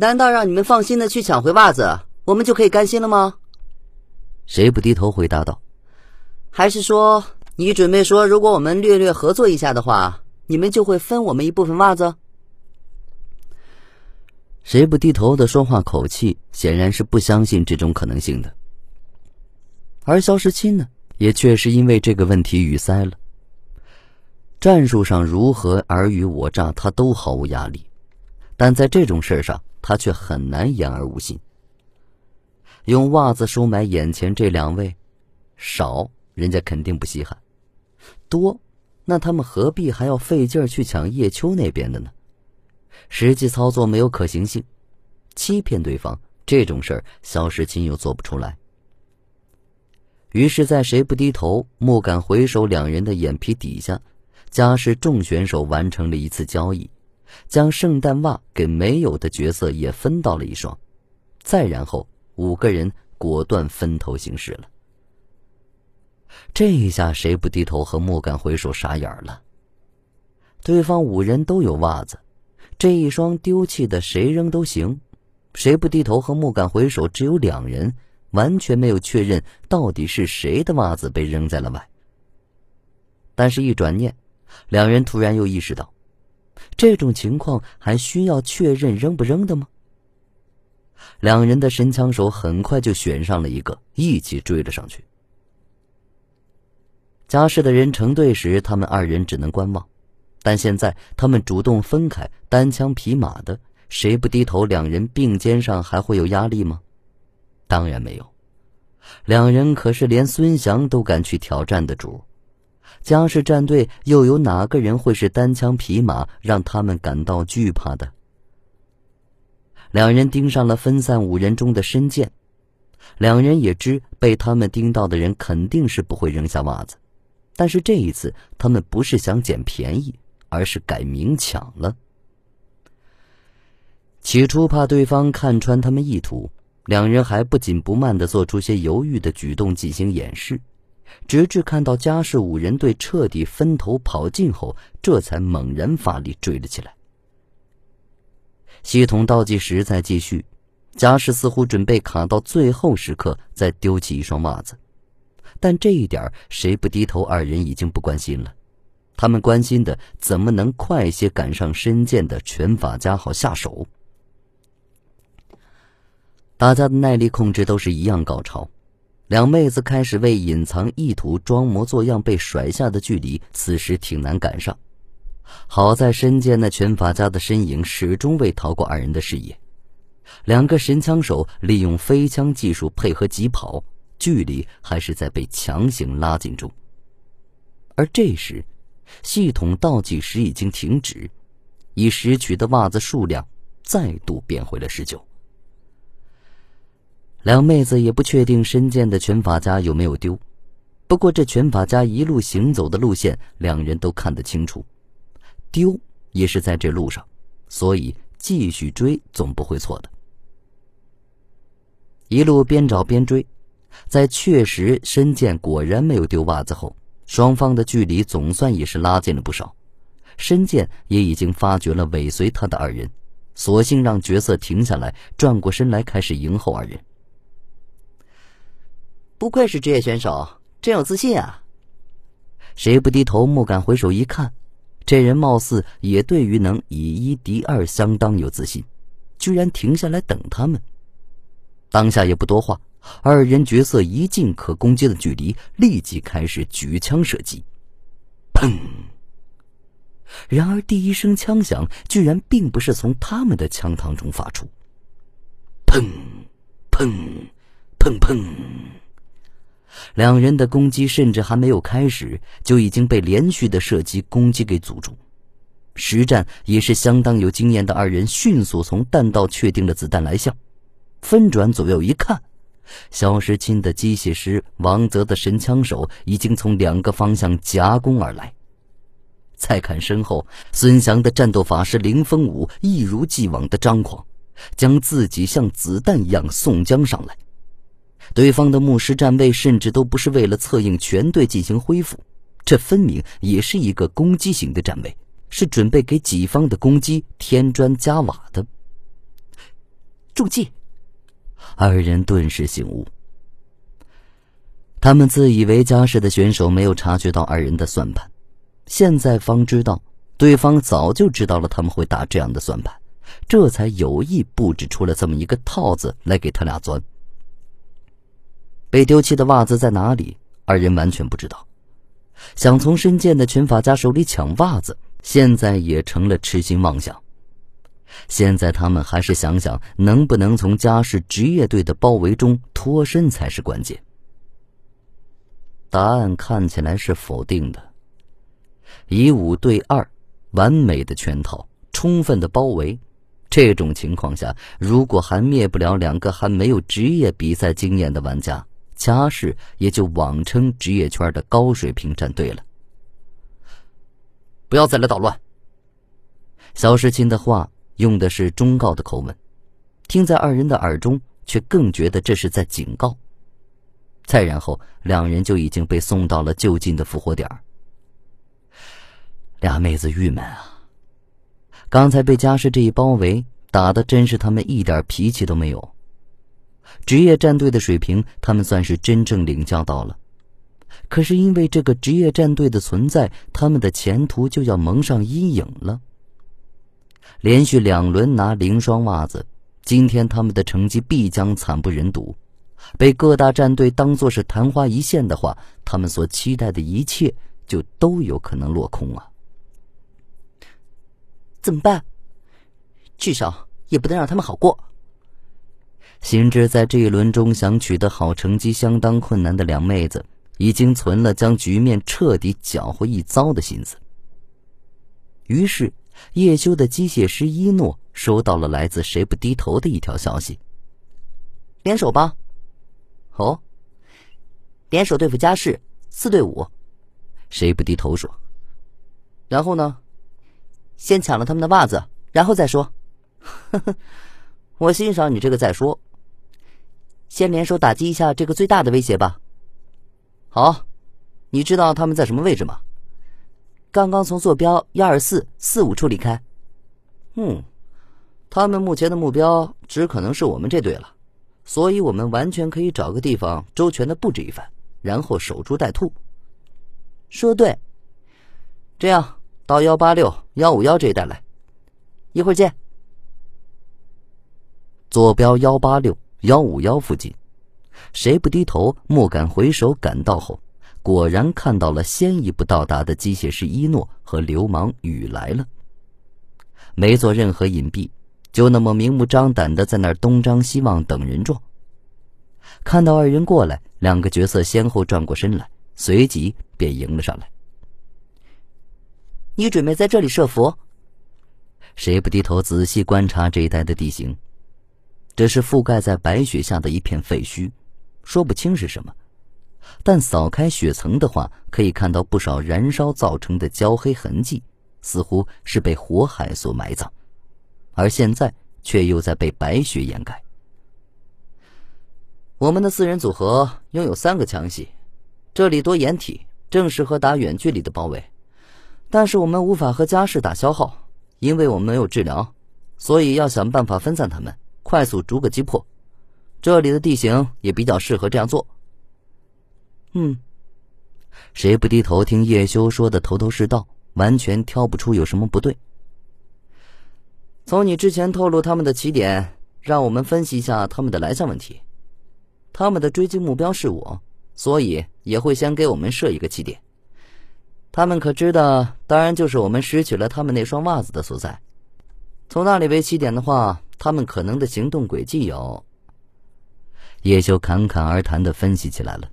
难道让你们放心的去抢回袜子，我们就可以甘心了吗？谁不低头回答道：“还是说你准备说，如果我们略略合作一下的话，你们就会分我们一部分袜子？”谁不低头的说话口气显然是不相信这种可能性的，而肖时钦呢，也确实因为这个问题语塞了。战术上如何尔虞我诈，他都毫无压力，但在这种事上，他却很难言而无信。用袜子收买眼前这两位，少人家肯定不稀罕；多，那他们何必还要费劲去抢叶秋那边的呢？实际操作没有可行性，欺骗对方这种事儿，肖时钦又做不出来。于是，在谁不低头、莫敢回首两人的眼皮底下，嘉世众选手完成了一次交易，将圣诞袜给没有的角色也分到了一双，再然后五个人果断分头行事了。这一下，谁不低头和木敢回首傻眼了。对方五人都有袜子。这一双丢弃的谁扔都行，谁不低头和木敢回首只有两人，完全没有确认到底是谁的袜子被扔在了外。但是，一转念，两人突然又意识到，这种情况还需要确认扔不扔的吗？两人的神枪手很快就选上了一个，一起追了上去。家世的人成队时，他们二人只能观望。但现在他们主动分开，单枪匹马的，谁不低头？两人并肩上还会有压力吗？当然没有。两人可是连孙翔都敢去挑战的主，江氏战队又有哪个人会是单枪匹马让他们感到惧怕的？两人盯上了分散五人中的申剑，两人也知被他们盯到的人肯定是不会扔下袜子，但是这一次他们不是想捡便宜。而是改明抢了。起初怕对方看穿他们意图，两人还不紧不慢的做出些犹豫的举动进行掩饰，直至看到嘉世五人队彻底分头跑进后，这才猛然发力追了起来。系统倒计时在继续，嘉世似乎准备卡到最后时刻再丢弃一双袜子，但这一点谁不低头，二人已经不关心了。他们关心的怎么能快些赶上申剑的拳法家，好下手。大家的耐力控制都是一样高超，两妹子开始为隐藏意图装模作样被甩下的距离，此时挺难赶上。好在申剑那拳法家的身影始终未逃过二人的视野，两个神枪手利用飞枪技术配合疾跑，距离还是在被强行拉近中。而这时。系统倒计时已经停止，已拾取的袜子数量再度变回了十九。两妹子也不确定申剑的拳法家有没有丢，不过这拳法家一路行走的路线，两人都看得清楚，丢也是在这路上，所以继续追总不会错的。一路边找边追，在确实申剑果然没有丢袜子后。双方的距离总算也是拉近了不少，申剑也已经发觉了尾随他的二人，索性让角色停下来，转过身来开始迎候二人。不愧是职业选手，真有自信啊！谁不低头，莫敢回首一看，这人貌似也对于能以一敌二相当有自信，居然停下来等他们。当下也不多话。二人角色一近可攻击的距离，立即开始举枪射击。砰！然而第一声枪响居然并不是从他们的枪膛中发出。砰！砰！砰砰！两人的攻击甚至还没有开始，就已经被连续的射击攻击给阻住。实战也是相当有经验的二人，迅速从弹道确定了子弹来向，分转左右一看。肖时钦的机械师王泽的神枪手已经从两个方向夹攻而来。再看身后，孙翔的战斗法师林风武一如既往的张狂，将自己像子弹一样送将上来。对方的牧师站位甚至都不是为了策应全队进行恢复，这分明也是一个攻击型的站位，是准备给己方的攻击添砖加瓦的。中计。二人顿时醒悟。他们自以为家世的选手没有察觉到二人的算盘，现在方知道对方早就知道了他们会打这样的算盘，这才有意布置出了这么一个套子来给他俩钻。被丢弃的袜子在哪里？二人完全不知道。想从申剑的拳法家手里抢袜子，现在也成了痴心妄想。现在他们还是想想能不能从家世职业队的包围中脱身才是关键。答案看起来是否定的。以五对二，完美的圈套，充分的包围。这种情况下，如果还灭不了两个还没有职业比赛经验的玩家，家世也就网称职业圈的高水平战队了。不要再来捣乱。小世清的话用的是忠告的口吻，听在二人的耳中，却更觉得这是在警告。再然后，两人就已经被送到了就近的复活点俩妹子郁闷啊！刚才被家世这一包围，打的真是他们一点脾气都没有。职业战队的水平，他们算是真正领教到了。可是因为这个职业战队的存在，他们的前途就要蒙上阴影了。连续两轮拿零双袜子，今天他们的成绩必将惨不忍睹。被各大战队当作是昙花一现的话，他们所期待的一切就都有可能落空啊！怎么办？至少也不能让他们好过。心知在这一轮中想取得好成绩相当困难的两妹子，已经存了将局面彻底搅和一遭的心思。于是，叶修的机械师一诺收到了来自谁不低头的一条消息：联手吧。哦，联手对付家世，四对五，谁不低头说？然后呢？先抢了他们的袜子，然后再说。呵呵，我欣赏你这个再说。先联手打击一下这个最大的威胁吧。好，你知道他们在什么位置吗？刚刚从坐标幺二四四五处离开。嗯，他们目前的目标只可能是我们这队了。所以，我们完全可以找个地方周全的布置一番，然后守株待兔。说对，这样到幺八六幺五幺这一带来，一会儿见。坐标幺八六幺五幺附近，谁不低头，莫敢回首。赶到后，果然看到了先一步到达的机械师一诺和流氓雨来了，没做任何隐蔽。就那么明目张胆的在那儿东张西望等人状。看到二人过来，两个角色先后转过身来，随即便迎了上来。你准备在这里设伏？谁不低头仔细观察这一带的地形？这是覆盖在白雪下的一片废墟，说不清是什么，但扫开雪层的话，可以看到不少燃烧造成的焦黑痕迹，似乎是被火海所埋葬。而现在却又在被白雪掩盖。我们的四人组合拥有三个枪系，这里多掩体，正适合打远距离的包围。但是我们无法和家世打消耗，因为我们没有治疗，所以要想办法分散他们，快速逐个击破。这里的地形也比较适合这样做。嗯，谁不低头听叶修说的头头是道，完全挑不出有什么不对。从你之前透露他们的起点，让我们分析一下他们的来向问题。他们的追击目标是我，所以也会先给我们设一个起点。他们可知道，当然就是我们拾取了他们那双袜子的所在。从那里为起点的话，他们可能的行动轨迹有。叶修侃侃而谈的分析起来了，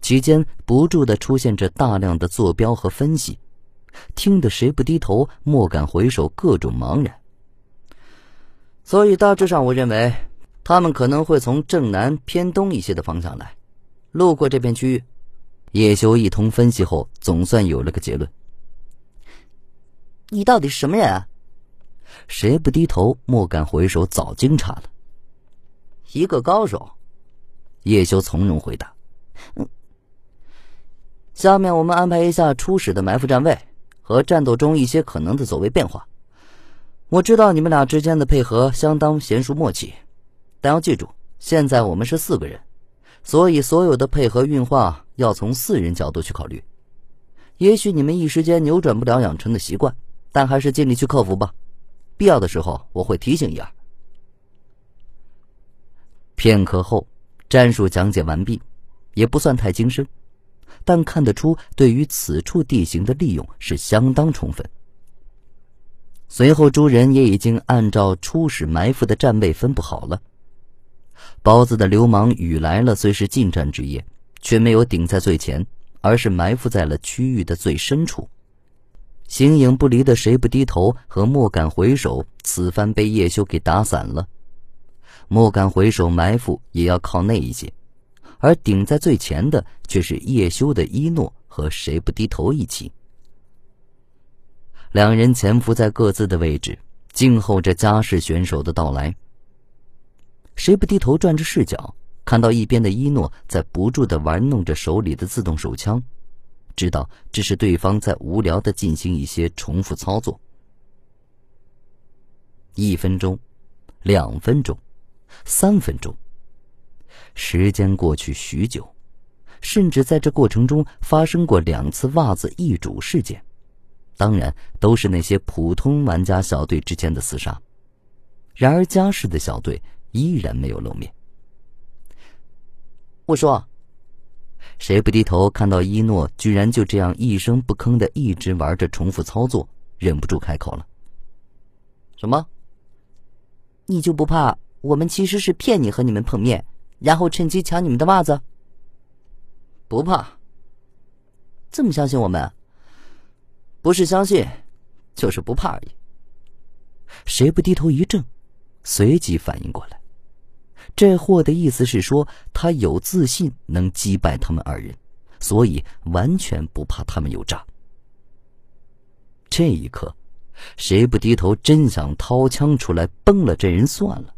期间不住的出现着大量的坐标和分析，听得谁不低头，莫敢回首，各种茫然。所以大致上，我认为他们可能会从正南偏东一些的方向来，路过这片区域。叶修一通分析后，总算有了个结论。你到底是什么人啊？谁不低头，莫敢回首，早惊诧了。一个高手。叶修从容回答：“嗯，下面我们安排一下初始的埋伏站位和战斗中一些可能的走位变化。”我知道你们俩之间的配合相当娴熟默契，但要记住，现在我们是四个人，所以所有的配合运化要从四人角度去考虑。也许你们一时间扭转不了养成的习惯，但还是尽力去克服吧。必要的时候，我会提醒一二。片刻后，战术讲解完毕，也不算太精深，但看得出对于此处地形的利用是相当充分。随后，诸人也已经按照初始埋伏的站位分布好了。包子的流氓雨来了，虽是近战之夜，却没有顶在最前，而是埋伏在了区域的最深处。形影不离的谁不低头和莫敢回首，此番被叶修给打散了。莫敢回首埋伏也要靠那一些，而顶在最前的却是叶修的一诺和谁不低头一起。两人潜伏在各自的位置，静候着家世选手的到来。谁不低头转着视角，看到一边的一诺在不住的玩弄着手里的自动手枪，知道这是对方在无聊的进行一些重复操作。一分钟，两分钟，三分钟。时间过去许久，甚至在这过程中发生过两次袜子易主事件。当然，都是那些普通玩家小队之间的厮杀。然而，家世的小队依然没有露面。我说：“谁不低头？看到一诺居然就这样一声不吭的一直玩着重复操作，忍不住开口了：“什么？你就不怕我们其实是骗你和你们碰面，然后趁机抢你们的袜子？不怕。这么相信我们？”不是相信，就是不怕而已。谁不低头一怔，随即反应过来，这货的意思是说他有自信能击败他们二人，所以完全不怕他们有诈。这一刻，谁不低头真想掏枪出来崩了这人算了。